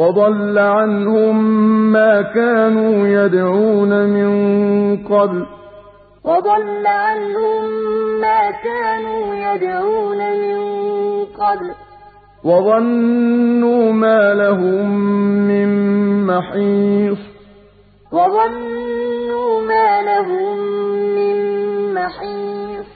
وضل عنهم ما كانوا يدعون من قبل. وضل عنهم ما كانوا يدعون من قبل. وظنوا ما لهم من محيص. وظنوا ما لهم من محيص.